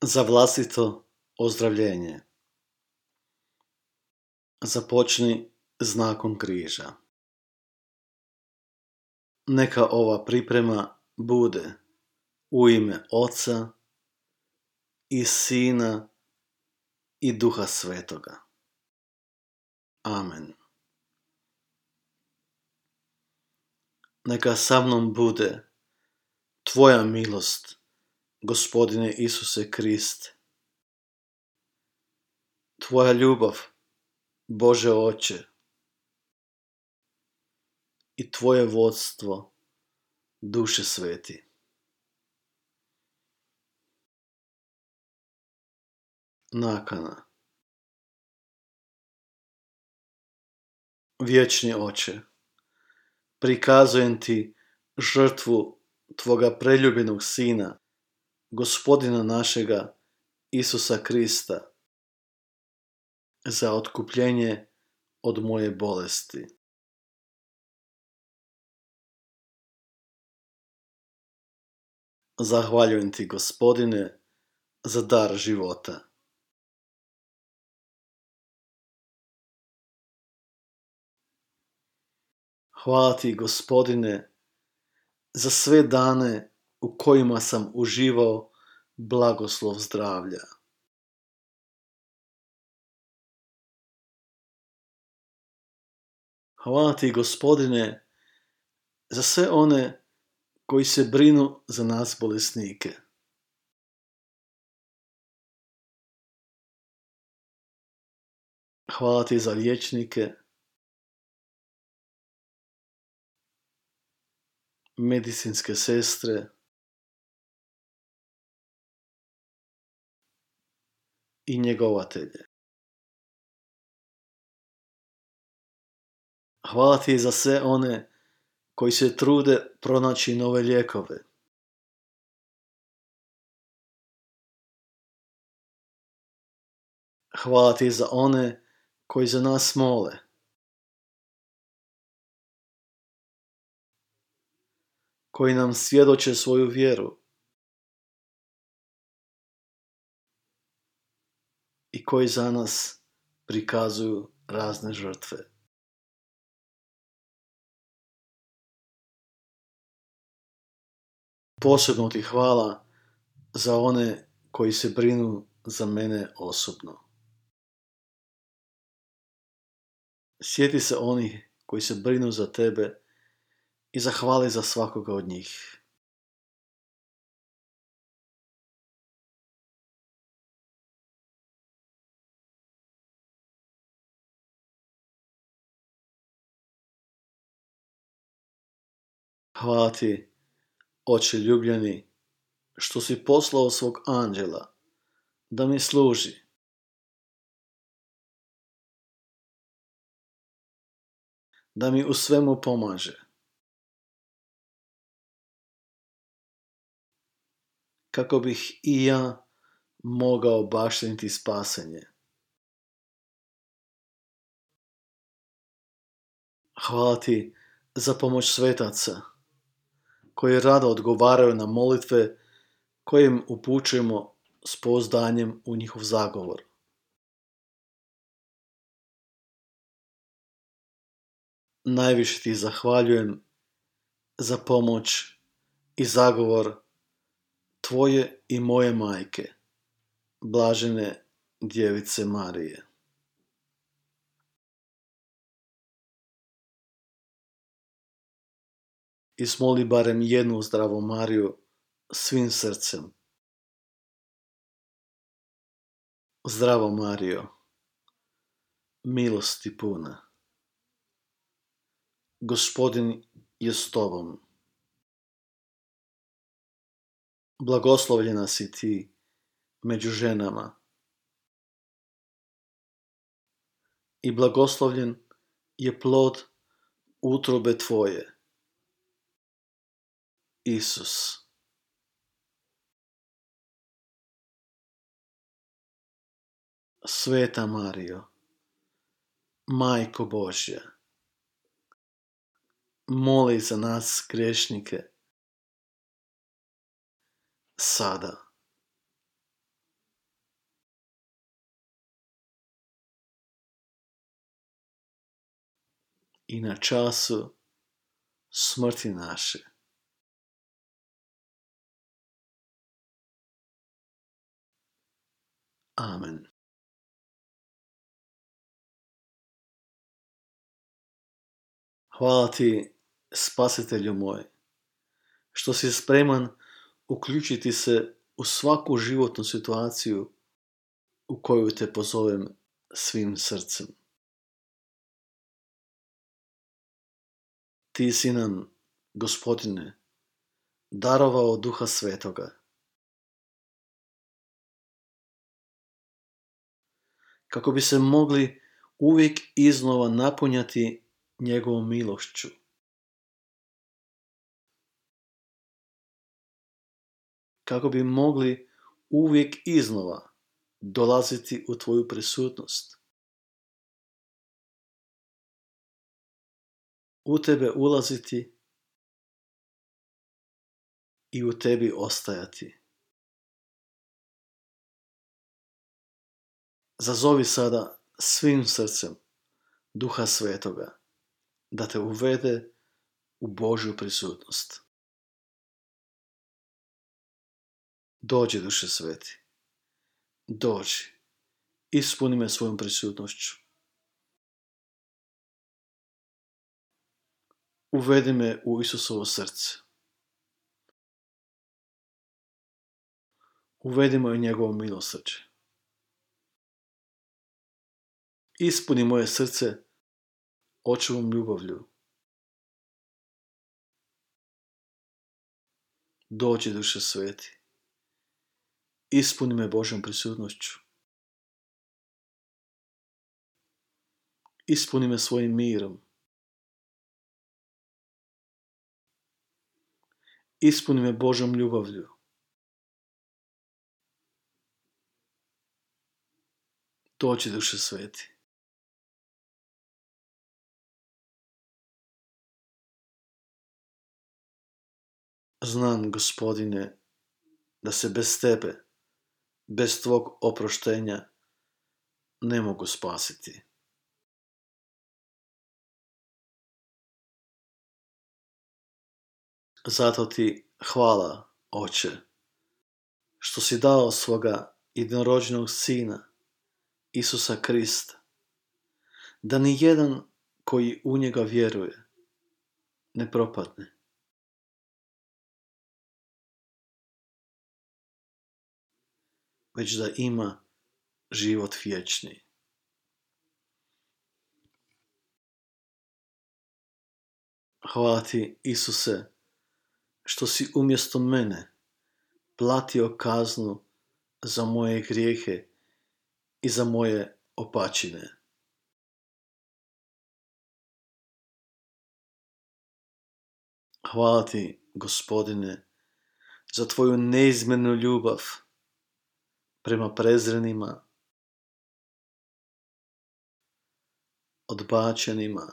za vlastito ozdravljenje. Započni znakom križa. Neka ova priprema bude u ime Oca i Sina i Duha Svetoga. Amen. Neka sa mnom bude Tvoja milost Gospodine Isuse Kriste. Tvoja ljubav, Bože Oče, i Tvoje vodstvo, duše sveti. Nakana Vječni Oče, prikazujem Ti žrtvu Tvoga preljubljenog Sina, gospodina našega Isusa Krista za otkupljenje od moje bolesti. Zahvaljujem ti, gospodine, za dar života. Hvala ti, gospodine, za sve dane u kojima sam uživao blagoslov zdravlja. Hvala ti, gospodine, za sve one koji se brinu za nas bolesnike. Hvala ti za liječnike, medicinske sestre, i njegovatelje. Hvala ti za sve one koji se trude pronaći nove lijekove. Hvala ti za one koji za nas mole. Koji nam svjedoče svoju vjeru. I koji za nas prikazuju razne žrtve. Posebno ti hvala za one koji se brinu za mene osobno. Sjeti se onih koji se brinu za tebe i zahvali za svakoga od njih. Hvala ti, oče ljubljeni, što si poslao svog anđela da mi služi. Da mi u svemu pomaže. Kako bih i ja mogao bašteniti spasenje. Hvala ti za pomoć svetaca koji rado odgovaraju na molitve koje im upućujemo s pozdanjem u njihov zagovor. Najviše ti zahvaljujem za pomoć i zagovor tvoje i moje majke, blažene djevice Marije. I smoli barem jednu zdravu Mariju svim srcem. Zdravo Mario, milosti puna. Gospodin je s tobom. Blagoslovljena si ti među ženama. I blagoslovljen je plod utrobe tvoje. Isus. Sveta Mario, Majko Božja, moli za nas grešnike, sada. i na času smrti naše. Amen. Hvala ti, spasitelju moj, što si spreman uključiti se u svaku životnu situaciju u koju te pozovem svim srcem. Ti si nam, gospodine, darovao duha svetoga. Kako bi se mogli uvijek iznova napunjati njegovom milošću. Kako bi mogli uvijek iznova dolaziti u tvoju prisutnost. U tebe ulaziti i u tebi ostajati. Zazovi sada svim srcem Duha Svetoga da te uvede u Božju prisutnost. Dođi, Duše Sveti. Dođi. Ispuni me svojom prisutnošću. Uvedi me u Isusovo srce. Uvedi me u njegovo milosrđe. Ispuni moje srce očevom ljubavlju. Dođi, duše sveti. Ispuni me Božom prisutnošću. Ispuni me svojim mirom. Ispuni me Božom ljubavlju. Dođi, duše sveti. Znam, gospodine, da se bez tebe, bez tvog oproštenja, ne mogu spasiti. Zato ti hvala, oče, što si dao svoga jednorođenog sina, Isusa Krista, da ni jedan koji u njega vjeruje ne propadne. Već da ima život vječni. Hvala ti, Isuse, što si umjesto mene platio kaznu za moje grijehe i za moje opačine. Hvala ti, gospodine, za tvoju neizmjernu ljubav prema prezrenima, odbačenima,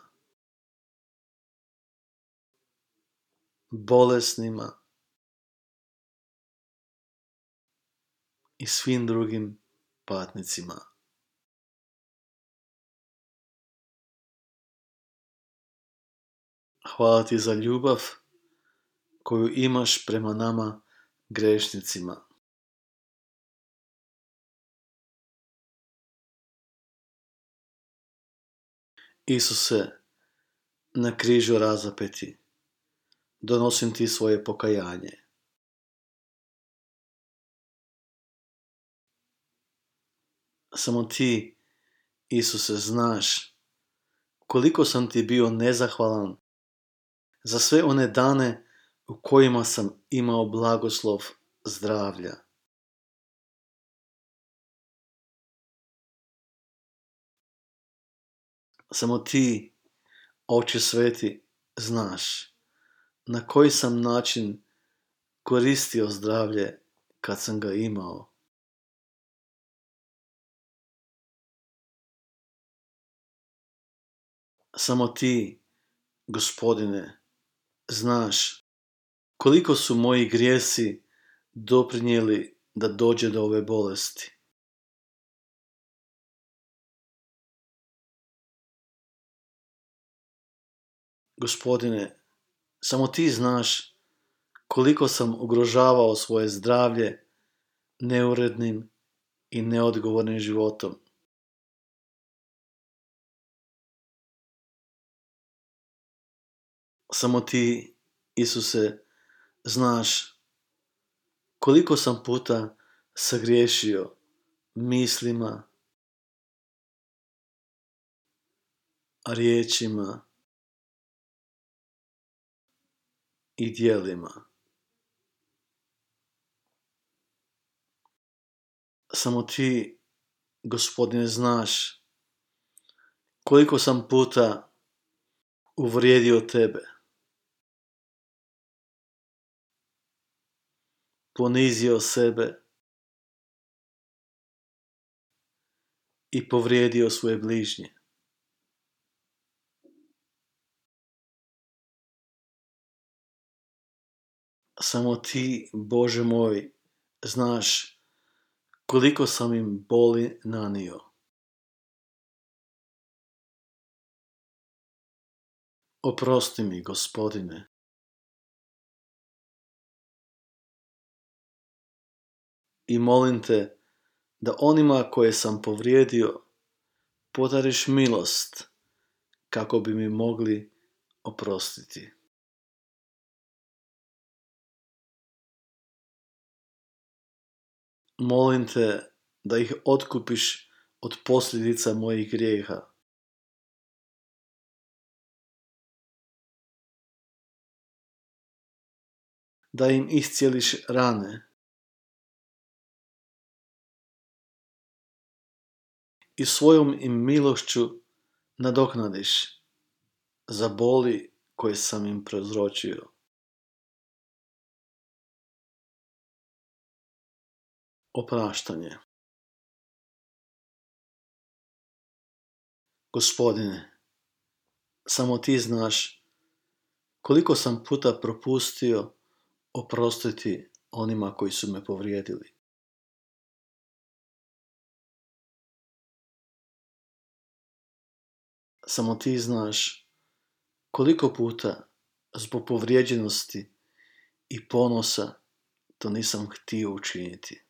bolesnima i svim drugim patnicima. Hvala ti za ljubav koju imaš prema nama grešnicima. Isuse, na križu razapeti, donosim ti svoje pokajanje. Samo ti, Isuse, znaš koliko sam ti bio nezahvalan za sve one dane u kojima sam imao blagoslov zdravlja. Samo ti, oče sveti, znaš na koji sam način koristio zdravlje kad sam ga imao. Samo ti, gospodine, znaš koliko su moji grijesi doprinijeli da dođe do ove bolesti. Gospodine, samo ti znaš koliko sam ugrožavao svoje zdravlje neurednim i neodgovornim životom. Samo ti, Isuse, znaš koliko sam puta sagriješio mislima, riječima i dijelima. Samo ti, gospodine, znaš koliko sam puta uvrijedio tebe. Ponizio sebe i povrijedio svoje bližnje. Samo ti, Bože moj, znaš koliko sam im boli nanio. Oprosti mi, gospodine. I molim te da onima koje sam povrijedio podariš milost kako bi mi mogli oprostiti. Molim te da ih otkupiš od posljedica mojih grijeha. Da im iscijeliš rane. I svojom im milošću nadoknadiš za boli koje sam im prozročio. Opraštanje. Gospodine, samo ti znaš koliko sam puta propustio oprostiti onima koji su me povrijedili. Samo ti znaš koliko puta zbog povrijeđenosti i ponosa to nisam htio učiniti.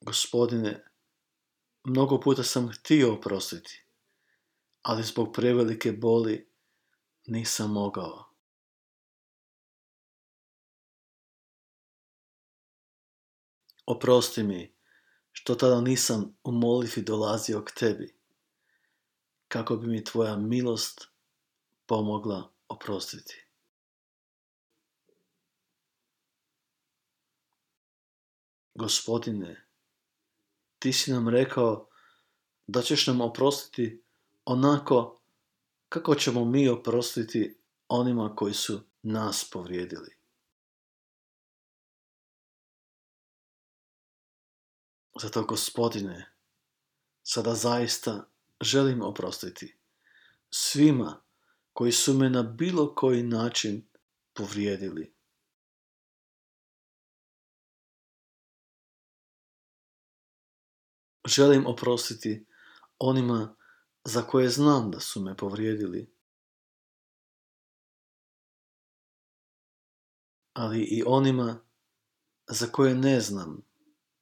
Gospodine, mnogo puta sam htio oprostiti, ali zbog prevelike boli nisam mogao. Oprosti mi što tada nisam u molitvi dolazio k tebi, kako bi mi tvoja milost pomogla oprostiti. Gospodine, ti si nam rekao da ćeš nam oprostiti onako kako ćemo mi oprostiti onima koji su nas povrijedili. Zato, gospodine, sada zaista želim oprostiti svima koji su me na bilo koji način povrijedili. Želim oprostiti onima za koje znam da su me povrijedili. Ali i onima za koje ne znam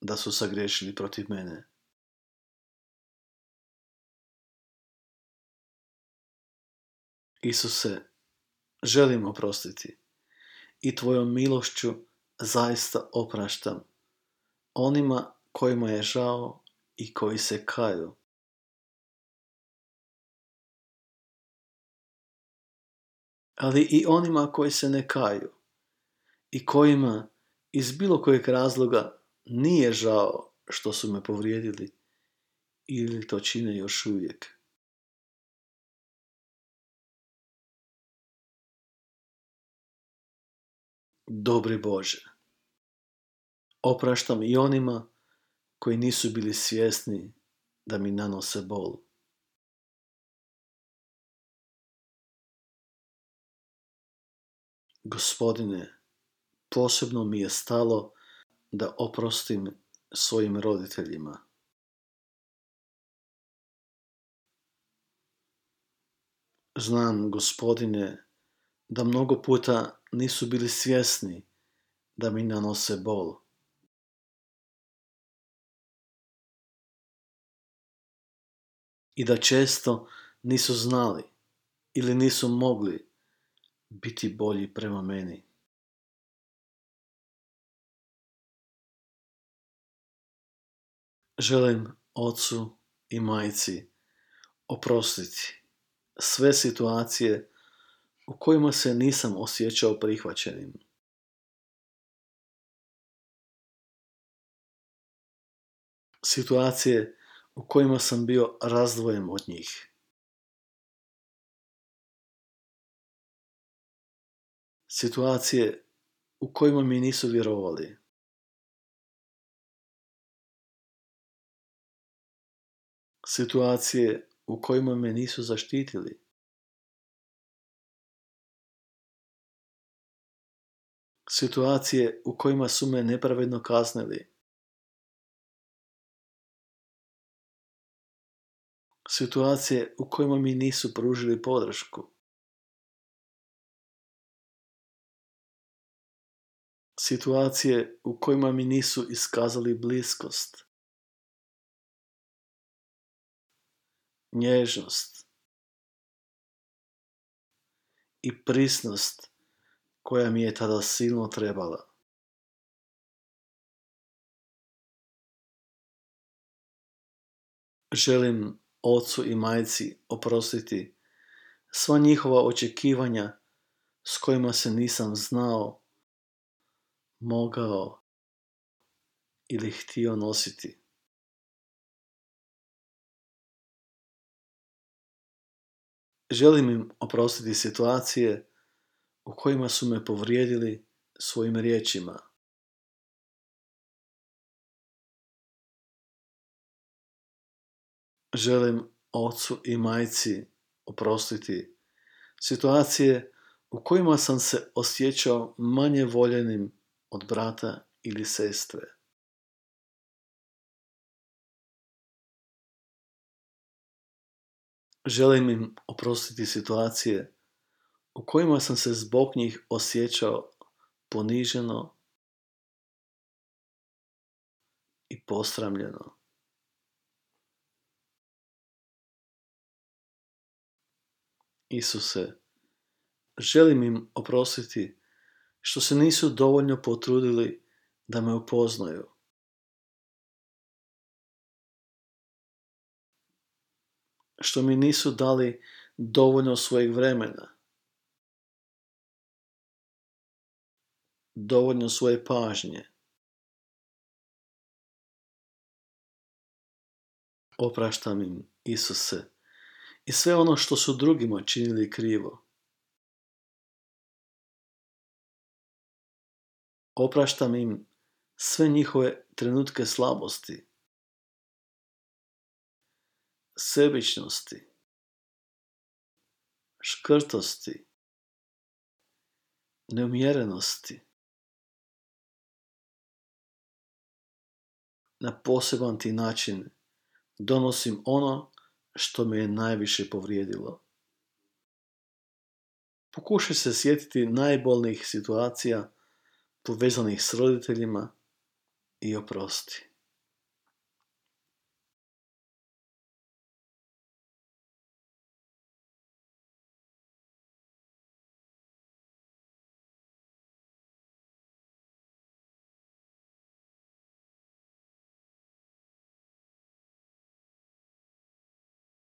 da su sagriješili protiv mene. Isuse, želim oprostiti i tvojom milošću zaista opraštam onima kojima je žao i koji se kaju. Ali i onima koji se ne kaju i kojima iz bilo kojeg razloga nije žao što su me povrijedili ili to čine još uvijek. Dobri Bože, opraštam i onima koji nisu bili svjesni da mi nanose bol. Gospodine, posebno mi je stalo da oprostim svojim roditeljima. Znam, gospodine, da mnogo puta nisu bili svjesni da mi nanose bol. I da često nisu znali ili nisu mogli biti bolji prema meni. Želim ocu i majci oprostiti sve situacije u kojima se nisam osjećao prihvaćenim. Situacije u kojima sam bio razdvojen od njih. Situacije u kojima mi nisu vjerovali. Situacije u kojima me nisu zaštitili. Situacije u kojima su me nepravedno kaznili. Situacije u kojima mi nisu pružili podršku. Situacije u kojima mi nisu iskazali bliskost. nježnost i prisnost koja mi je tada silno trebala. Želim ocu i majci oprostiti sva njihova očekivanja s kojima se nisam znao, mogao ili htio nositi. Želim im oprostiti situacije u kojima su me povrijedili svojim riječima. Želim ocu i majci oprostiti situacije u kojima sam se osjećao manje voljenim od brata ili sestre. Želim im oprostiti situacije u kojima sam se zbog njih osjećao poniženo i posramljeno. Isuse, želim im oprostiti što se nisu dovoljno potrudili da me upoznaju. što mi nisu dali dovoljno svojeg vremena, dovoljno svoje pažnje. Opraštam im, Isuse, i sve ono što su drugima činili krivo. Opraštam im sve njihove trenutke slabosti, sebičnosti, škrtosti, neumjerenosti. Na poseban ti način donosim ono što me je najviše povrijedilo. Pokušaj se sjetiti najbolnijih situacija povezanih s roditeljima i oprosti.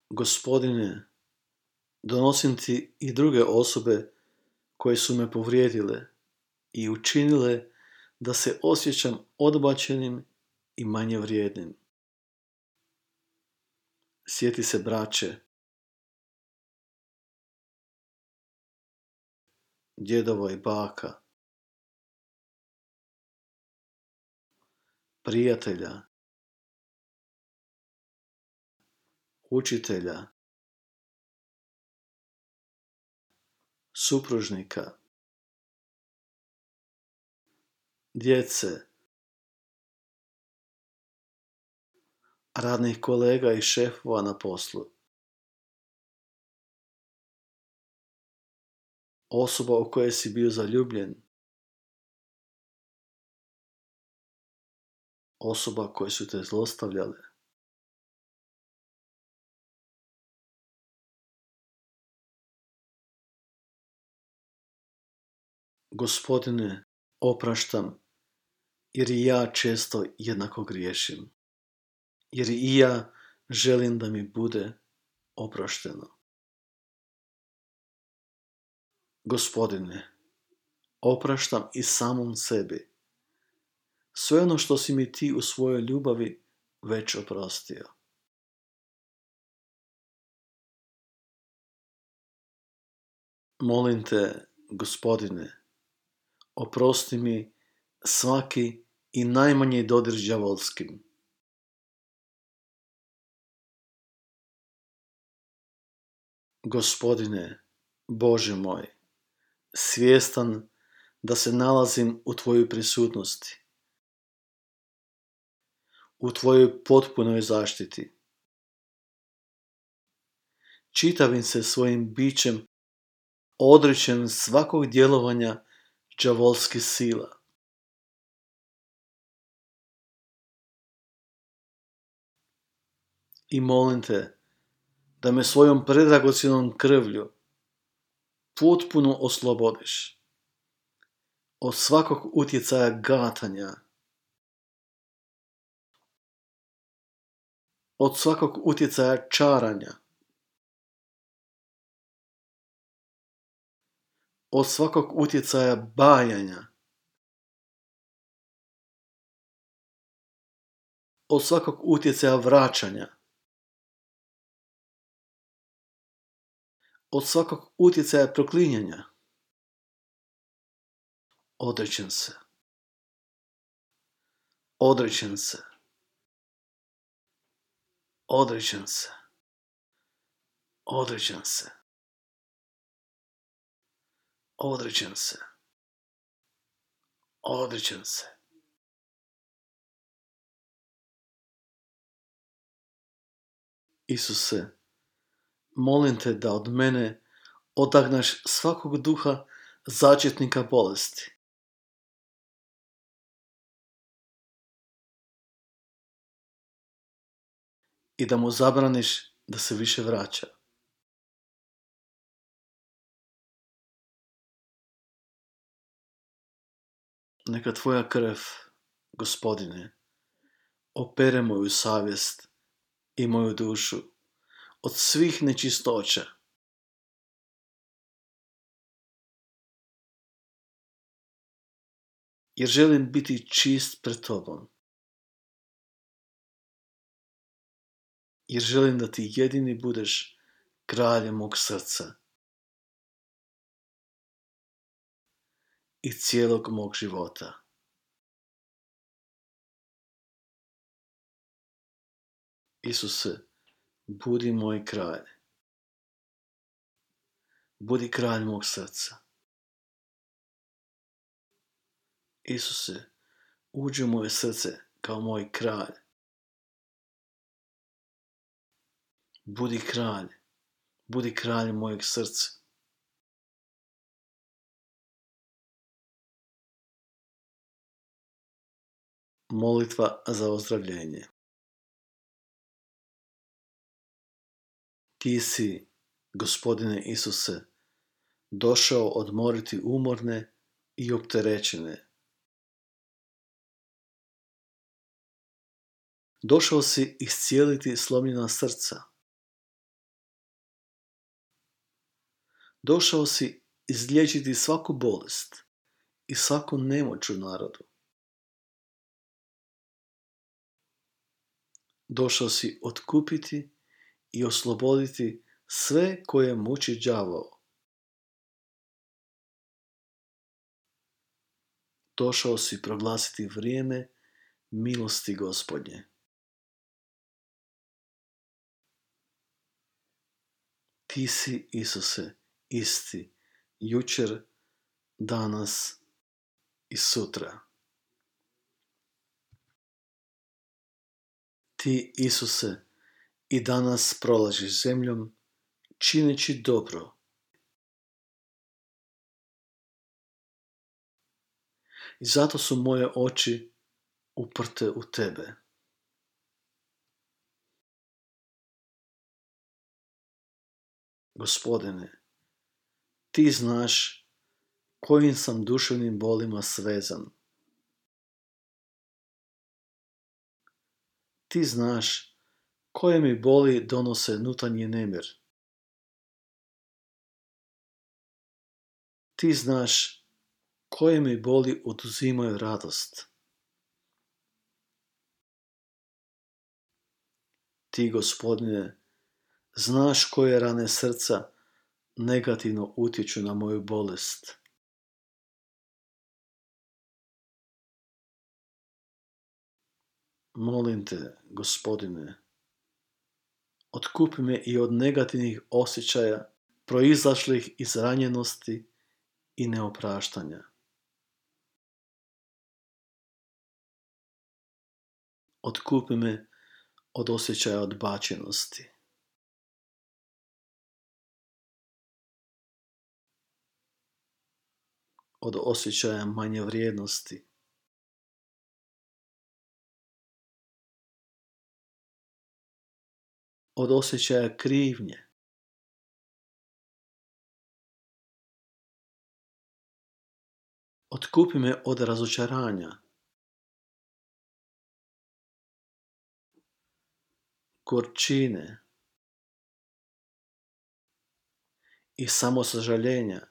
Gospodine, donosim ti i druge osobe koje su me povrijedile i učinile da se osjećam odbačenim i manje vrijednim. Sjeti se braće, djedova i baka, prijatelja, učitelja, supružnika, djece, radnih kolega i šefova na poslu. osoba u koje si bio zaljubljen, osoba koje su te zlostavljale. Gospodine, opraštam, jer i ja često jednako griješim. Jer i ja želim da mi bude oprošteno. Gospodine, opraštam i samom sebi. Sve ono što si mi ti u svojoj ljubavi već oprostio. Molim te, gospodine, oprosti mi svaki i najmanji dodir đavolskim. Gospodine, Bože moj, svjestan da se nalazim u Tvojoj prisutnosti, u Tvojoj potpunoj zaštiti. Čitavim se svojim bićem odrećem svakog djelovanja đavolskih sila. I molim te da me svojom predragocjenom krvlju potpuno oslobodiš od svakog utjecaja gatanja, od svakog utjecaja čaranja, od svakog utjecaja bajanja, od svakog utjecaja vraćanja, od svakog utjecaja proklinjanja. Odrećen se. Odrećen se. Odrećen se. Odrećen se. Odrećen se. Odrećen se. Isuse, molim te da od mene odagnaš svakog duha začetnika bolesti. I da mu zabraniš da se više vraća. Neka tvoja krv, gospodine, opere moju savjest i moju dušu od svih nečistoća. Jer želim biti čist pred tobom. Jer želim da ti jedini budeš kralje mog srca. I cijelog mog života. Isuse, budi moj kralj. Budi kralj mog srca. Isuse, uđi u moje srce kao moj kralj. Budi kralj, budi kralj mojeg srca. Molitva za ozdravljenje. Ti si, gospodine Isuse, došao odmoriti umorne i opterećene. Došao si iscijeliti slomljena srca. Došao si izliječiti svaku bolest i svaku nemoć u narodu. Došao si otkupiti i osloboditi sve koje muči đavao. Došao si proglasiti vrijeme milosti gospodnje. Ti si, Isuse, isti, jučer, danas i sutra. Ti, Isuse, i danas prolaziš zemljom čineći dobro. I zato su moje oči uprte u tebe. Gospodine, ti znaš kojim sam duševnim bolima svezan. Ti znaš koje mi boli donose nutanji nemir. Ti znaš koje mi boli oduzimaju radost. Ti, gospodine, znaš koje rane srca negativno utječu na moju bolest. Molim te, gospodine, otkupi me i od negativnih osjećaja proizašlih iz ranjenosti i neopraštanja. Otkupi me od osjećaja odbačenosti. Od osjećaja manje vrijednosti. Od osjećaja krivnje. Otkupi me od razočaranja. gorčine i samosažaljenja.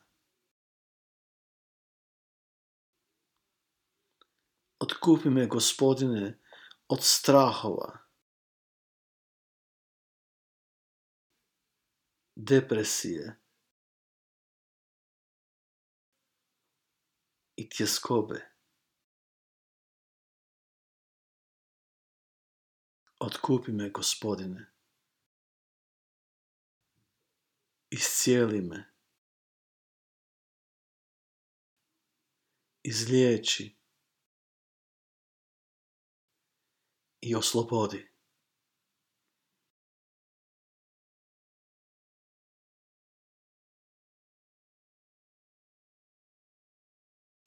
Otkupi me, gospodine, od strahova, depresije i tjeskobe. Otkupi me, gospodine. Iscijeli me. Izliječi. I oslobodi.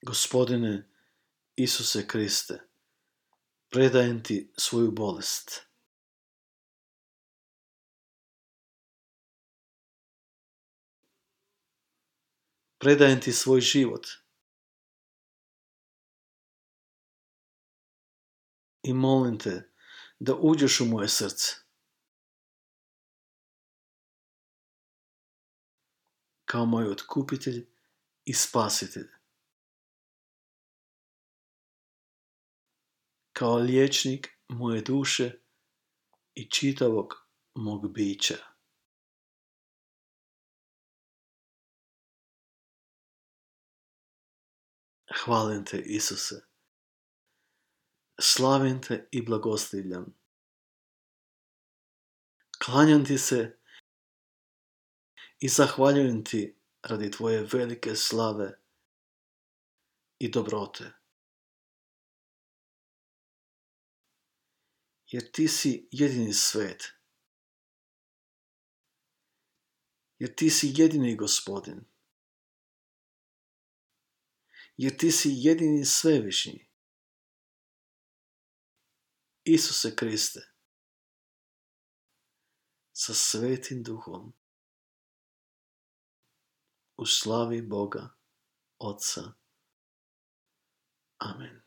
Gospodine Isuse Kriste, predajem ti svoju bolest. Predajem ti svoj život. I molim te da uđeš u moje srce. Kao moj otkupitelj i spasitelj. Kao liječnik moje duše i čitavog mog bića. Hvalim te, Isuse. Slavim te i blagoslivljam. Klanjam ti se i zahvaljujem ti radi tvoje velike slave i dobrote. Jer ti si jedini svet. Jer ti si jedini gospodin jer ti si jedini svevišnji. Isuse Kriste, sa svetim duhom, u slavi Boga, Otca. Amen.